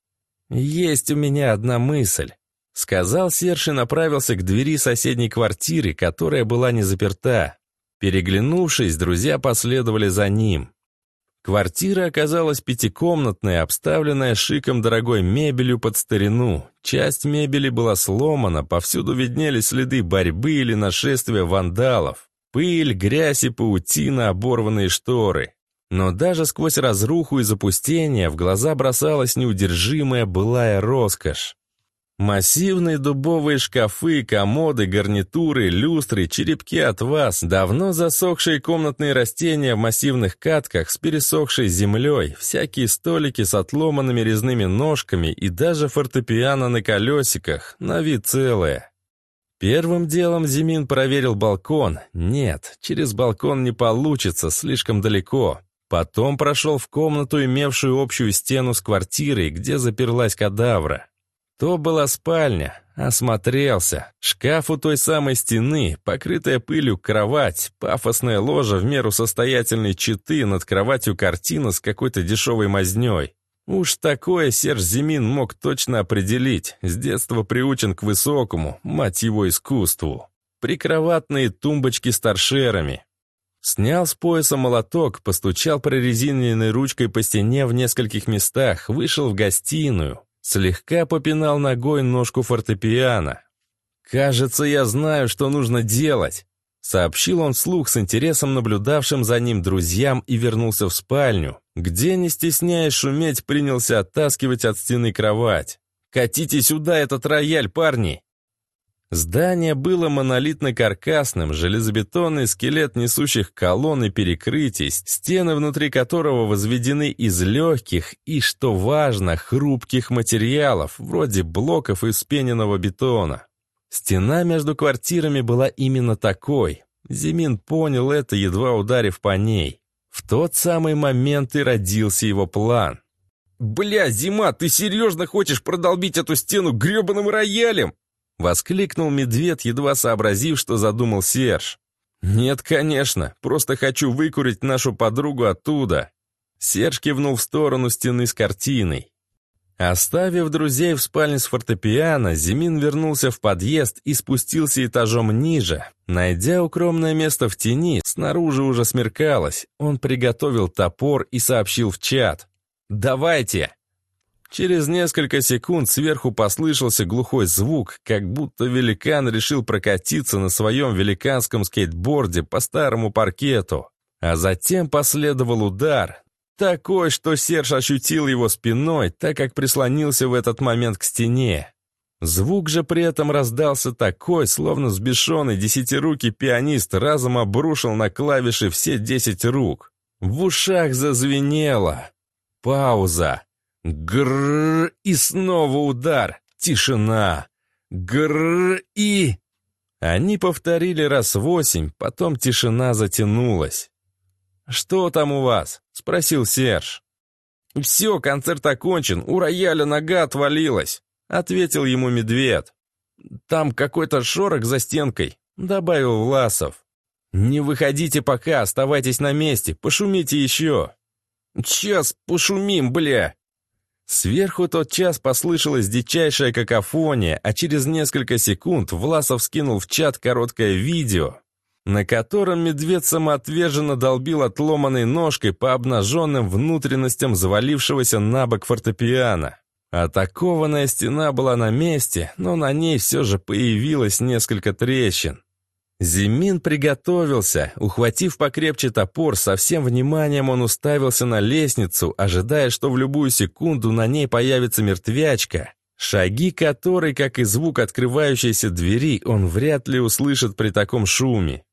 «Есть у меня одна мысль». Сказал Серж и направился к двери соседней квартиры, которая была не заперта. Переглянувшись, друзья последовали за ним. Квартира оказалась пятикомнатной, обставленная шиком дорогой мебелью под старину. Часть мебели была сломана, повсюду виднелись следы борьбы или нашествия вандалов. Пыль, грязь и паутина, оборванные шторы. Но даже сквозь разруху и запустение в глаза бросалась неудержимая былая роскошь. Массивные дубовые шкафы, комоды, гарнитуры, люстры, черепки от вас, давно засохшие комнатные растения в массивных катках с пересохшей землей, всякие столики с отломанными резными ножками и даже фортепиано на колесиках, на вид целое. Первым делом Зимин проверил балкон. Нет, через балкон не получится, слишком далеко. Потом прошел в комнату, имевшую общую стену с квартирой, где заперлась кадавра. То была спальня. Осмотрелся. Шкаф у той самой стены, покрытая пылью кровать, пафосная ложа в меру состоятельной читы, над кроватью картина с какой-то дешевой мазнёй. Уж такое Серж Зимин мог точно определить, с детства приучен к высокому, мать его, искусству. Прикроватные тумбочки с торшерами. Снял с пояса молоток, постучал прорезиненной ручкой по стене в нескольких местах, вышел в гостиную. Слегка попинал ногой ножку фортепиано. «Кажется, я знаю, что нужно делать», — сообщил он вслух с интересом наблюдавшим за ним друзьям и вернулся в спальню, где, не стесняясь шуметь, принялся оттаскивать от стены кровать. «Катите сюда этот рояль, парни!» Здание было монолитно-каркасным, железобетонный скелет несущих колонн и перекрытий, стены внутри которого возведены из легких и, что важно, хрупких материалов, вроде блоков из пененного бетона. Стена между квартирами была именно такой. Зимин понял это, едва ударив по ней. В тот самый момент и родился его план. «Бля, Зима, ты серьезно хочешь продолбить эту стену гребаным роялем?» Воскликнул медведь, едва сообразив, что задумал Серж. «Нет, конечно, просто хочу выкурить нашу подругу оттуда». Серж кивнул в сторону стены с картиной. Оставив друзей в спальне с фортепиано, Зимин вернулся в подъезд и спустился этажом ниже. Найдя укромное место в тени, снаружи уже смеркалось. Он приготовил топор и сообщил в чат. «Давайте!» Через несколько секунд сверху послышался глухой звук, как будто великан решил прокатиться на своем великанском скейтборде по старому паркету. А затем последовал удар, такой, что Серж ощутил его спиной, так как прислонился в этот момент к стене. Звук же при этом раздался такой, словно сбешенный десятирукий пианист разом обрушил на клавиши все десять рук. В ушах зазвенело. Пауза. Грррр и снова удар. Тишина. Грррр и... Они повторили раз восемь, потом тишина затянулась. «Что там у вас?» — спросил Серж. «Все, концерт окончен, у рояля нога отвалилась», — ответил ему медведь. «Там какой-то шорох за стенкой», — добавил Власов. «Не выходите пока, оставайтесь на месте, пошумите еще». «Сейчас пошумим, бля!» Сверху тот час послышалась дичайшая какофония, а через несколько секунд Власов скинул в чат короткое видео, на котором медведь самоотверженно долбил отломанной ножкой по обнаженным внутренностям завалившегося на бок фортепиано. Атакованная стена была на месте, но на ней все же появилось несколько трещин. Зимин приготовился, ухватив покрепче топор, со всем вниманием он уставился на лестницу, ожидая, что в любую секунду на ней появится мертвячка, шаги которой, как и звук открывающейся двери, он вряд ли услышит при таком шуме.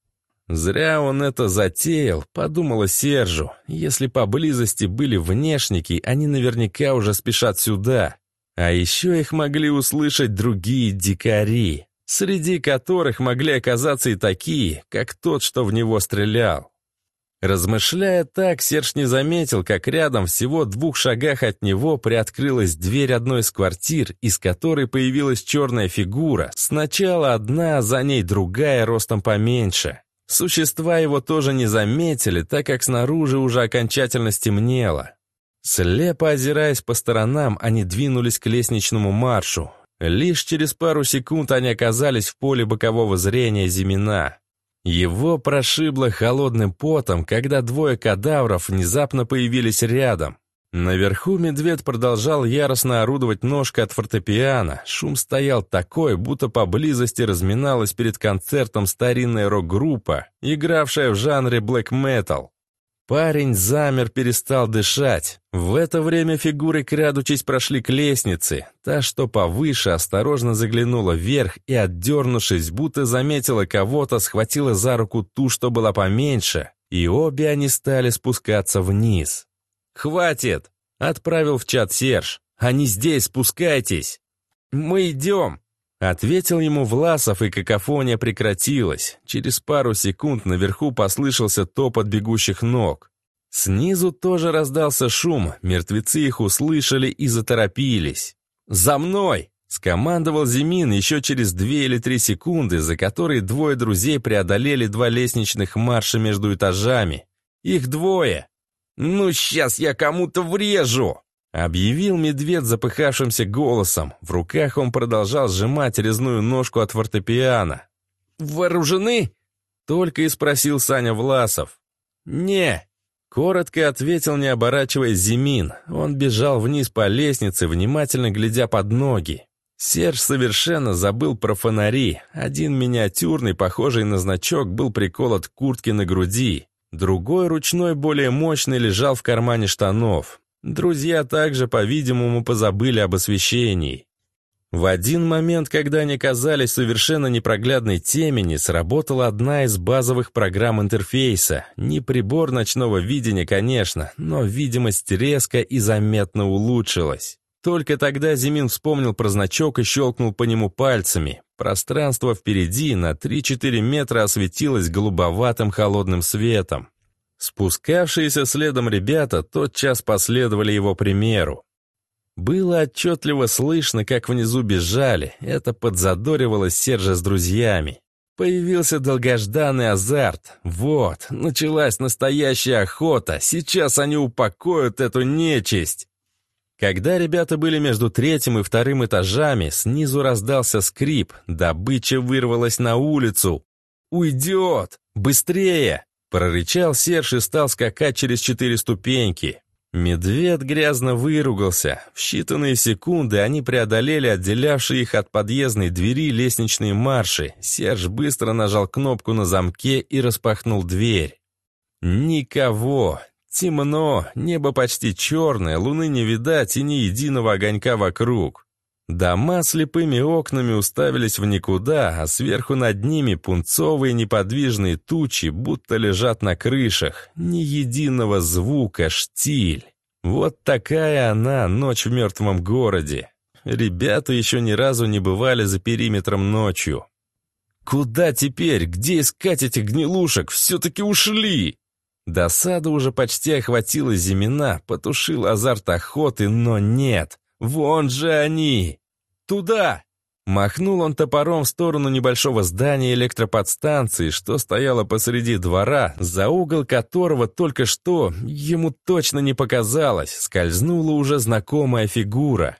Зря он это затеял, подумала Сержу. Если поблизости были внешники, они наверняка уже спешат сюда. А еще их могли услышать другие дикари, среди которых могли оказаться и такие, как тот, что в него стрелял. Размышляя так, Серж не заметил, как рядом, всего двух шагах от него, приоткрылась дверь одной из квартир, из которой появилась черная фигура. Сначала одна, за ней другая, ростом поменьше. Существа его тоже не заметили, так как снаружи уже окончательно стемнело. Слепо озираясь по сторонам, они двинулись к лестничному маршу. Лишь через пару секунд они оказались в поле бокового зрения Зимина. Его прошибло холодным потом, когда двое кадавров внезапно появились рядом. Наверху медведь продолжал яростно орудовать ножкой от фортепиано. Шум стоял такой, будто поблизости разминалась перед концертом старинная рок-группа, игравшая в жанре блэк-метал. Парень замер, перестал дышать. В это время фигуры, крадучись, прошли к лестнице. Та, что повыше, осторожно заглянула вверх и, отдернувшись, будто заметила кого-то, схватила за руку ту, что была поменьше, и обе они стали спускаться вниз. «Хватит!» — отправил в чат Серж. «Они здесь, спускайтесь!» «Мы идем!» Ответил ему Власов, и какофония прекратилась. Через пару секунд наверху послышался топот бегущих ног. Снизу тоже раздался шум, мертвецы их услышали и заторопились. «За мной!» — скомандовал Зимин еще через две или три секунды, за которые двое друзей преодолели два лестничных марша между этажами. «Их двое!» «Ну, сейчас я кому-то врежу!» Объявил медведь запыхавшимся голосом. В руках он продолжал сжимать резную ножку от фортепиано. «Вооружены?» Только и спросил Саня Власов. «Не!» Коротко ответил, не оборачиваясь Зимин. Он бежал вниз по лестнице, внимательно глядя под ноги. Серж совершенно забыл про фонари. Один миниатюрный, похожий на значок, был приколот к куртке на груди. Другой ручной, более мощный, лежал в кармане штанов. Друзья также, по-видимому, позабыли об освещении. В один момент, когда они казались совершенно непроглядной темени, сработала одна из базовых программ интерфейса. Не прибор ночного видения, конечно, но видимость резко и заметно улучшилась. Только тогда Зимин вспомнил про значок и щелкнул по нему пальцами. Пространство впереди на 3-4 метра осветилось голубоватым холодным светом. Спускавшиеся следом ребята тотчас последовали его примеру. Было отчетливо слышно, как внизу бежали, это подзадоривало Сержа с друзьями. Появился долгожданный азарт. Вот, началась настоящая охота, сейчас они упокоят эту нечисть. Когда ребята были между третьим и вторым этажами, снизу раздался скрип, добыча вырвалась на улицу. «Уйдет! Быстрее!» — прорычал Серж и стал скакать через четыре ступеньки. Медведь грязно выругался. В считанные секунды они преодолели отделявшие их от подъездной двери лестничные марши. Серж быстро нажал кнопку на замке и распахнул дверь. Никого. Темно, небо почти черное, луны не видать и ни единого огонька вокруг. Дома слепыми окнами уставились в никуда, а сверху над ними пунцовые неподвижные тучи будто лежат на крышах. Ни единого звука, штиль. Вот такая она, ночь в мертвом городе. Ребята еще ни разу не бывали за периметром ночью. Куда теперь? Где искать этих гнилушек? Все-таки ушли! Досада уже почти охватила Зимина, потушил азарт охоты, но нет. Вон же они! Туда!» Махнул он топором в сторону небольшого здания электроподстанции, что стояло посреди двора, за угол которого только что, ему точно не показалось, скользнула уже знакомая фигура.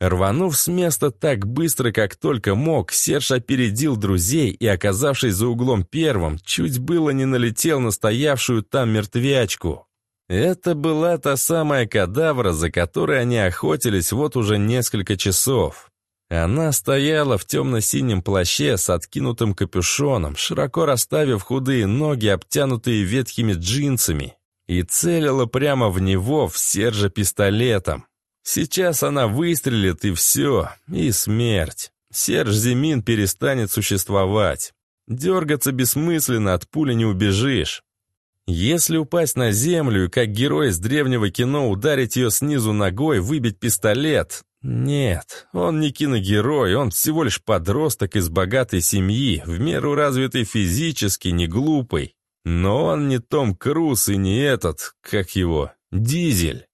Рванув с места так быстро, как только мог, Серж опередил друзей и, оказавшись за углом первым, чуть было не налетел на стоявшую там мертвячку. Это была та самая кадавра, за которой они охотились вот уже несколько часов. Она стояла в темно-синем плаще с откинутым капюшоном, широко расставив худые ноги, обтянутые ветхими джинсами, и целила прямо в него в Сержа пистолетом. Сейчас она выстрелит, и все, и смерть. Серж Зимин перестанет существовать. Дергаться бессмысленно, от пули не убежишь. Если упасть на землю и, как герой из древнего кино, ударить ее снизу ногой, выбить пистолет, нет, он не киногерой, он всего лишь подросток из богатой семьи, в меру развитый физически, не глупый. Но он не Том Круз и не этот, как его, Дизель.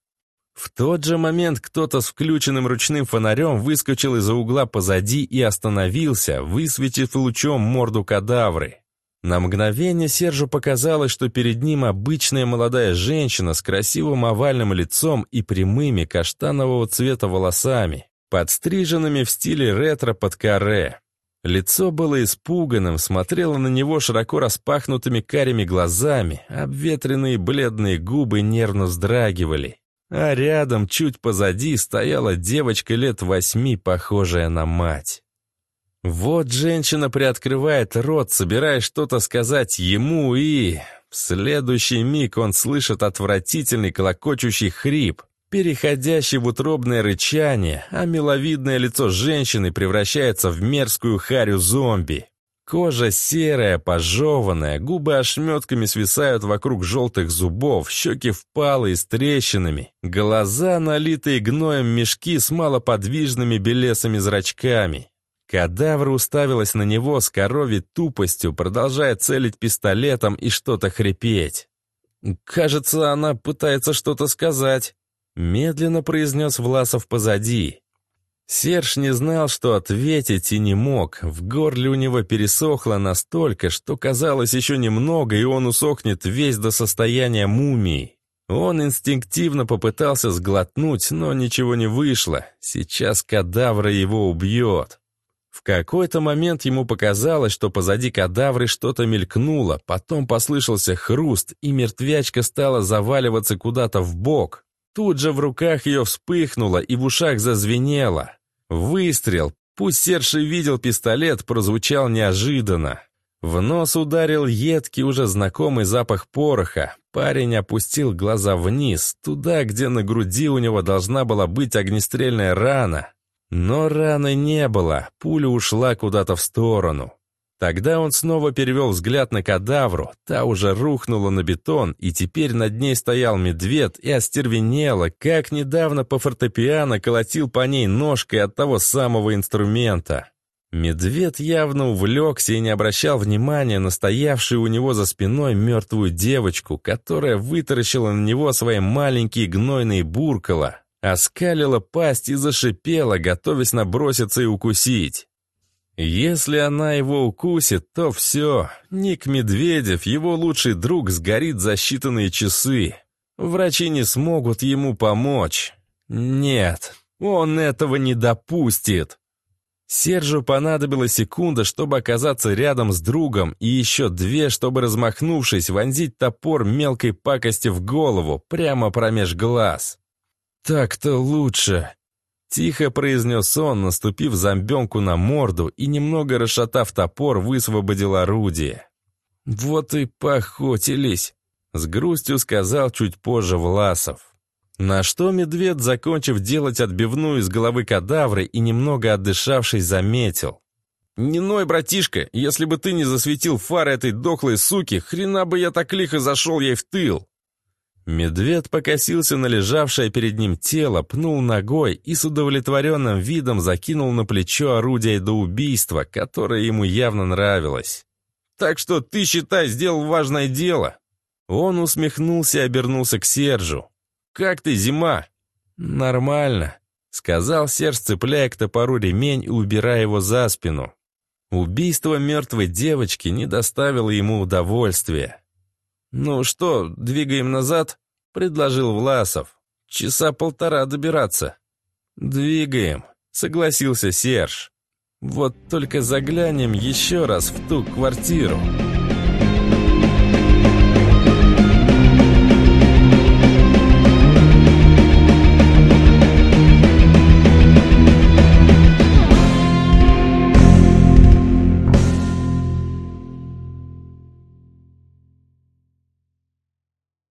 В тот же момент кто-то с включенным ручным фонарем выскочил из-за угла позади и остановился, высветив лучом морду кадавры. На мгновение Сержу показалось, что перед ним обычная молодая женщина с красивым овальным лицом и прямыми каштанового цвета волосами, подстриженными в стиле ретро под каре. Лицо было испуганным, смотрело на него широко распахнутыми карими глазами, обветренные бледные губы нервно вздрагивали. А рядом, чуть позади, стояла девочка лет восьми, похожая на мать. Вот женщина приоткрывает рот, собираясь что-то сказать ему, и... В следующий миг он слышит отвратительный колокочущий хрип, переходящий в утробное рычание, а миловидное лицо женщины превращается в мерзкую харю зомби. Кожа серая, пожеванная, губы ошметками свисают вокруг желтых зубов, щеки впалые с трещинами, глаза, налитые гноем мешки с малоподвижными белесыми зрачками. Кадавра уставилась на него с коровьей тупостью, продолжая целить пистолетом и что-то хрипеть. «Кажется, она пытается что-то сказать», — медленно произнес Власов позади. Серж не знал, что ответить, и не мог. В горле у него пересохло настолько, что казалось еще немного, и он усохнет весь до состояния мумии. Он инстинктивно попытался сглотнуть, но ничего не вышло. Сейчас кадавра его убьет. В какой-то момент ему показалось, что позади кадавры что-то мелькнуло, потом послышался хруст, и мертвячка стала заваливаться куда-то в бок. Тут же в руках ее вспыхнуло и в ушах зазвенело. Выстрел, пусть Серж и видел пистолет, прозвучал неожиданно. В нос ударил едкий, уже знакомый запах пороха. Парень опустил глаза вниз, туда, где на груди у него должна была быть огнестрельная рана. Но раны не было, пуля ушла куда-то в сторону. Тогда он снова перевел взгляд на кадавру, та уже рухнула на бетон, и теперь над ней стоял медведь и остервенела, как недавно по фортепиано колотил по ней ножкой от того самого инструмента. Медведь явно увлекся и не обращал внимания на стоявшую у него за спиной мертвую девочку, которая вытаращила на него свои маленькие гнойные буркала, оскалила пасть и зашипела, готовясь наброситься и укусить. Если она его укусит, то все. Ник Медведев, его лучший друг, сгорит за считанные часы. Врачи не смогут ему помочь. Нет, он этого не допустит. Сержу понадобилась секунда, чтобы оказаться рядом с другом, и еще две, чтобы, размахнувшись, вонзить топор мелкой пакости в голову, прямо промеж глаз. «Так-то лучше», — тихо произнес он, наступив зомбенку на морду и, немного расшатав топор, высвободил орудие. «Вот и поохотились», — с грустью сказал чуть позже Власов. На что медведь, закончив делать отбивную из головы кадавры и немного отдышавшись, заметил. «Не ной, братишка, если бы ты не засветил фары этой дохлой суки, хрена бы я так лихо зашел ей в тыл!» Медведь покосился на лежавшее перед ним тело, пнул ногой и с удовлетворенным видом закинул на плечо орудие до убийства, которое ему явно нравилось. «Так что ты, считай, сделал важное дело!» Он усмехнулся и обернулся к Сержу. «Как ты, зима?» «Нормально», — сказал Серж, цепляя к топору ремень и убирая его за спину. Убийство мертвой девочки не доставило ему удовольствия. «Ну что, двигаем назад?» — предложил Власов. «Часа полтора добираться». «Двигаем», — согласился Серж. «Вот только заглянем еще раз в ту квартиру».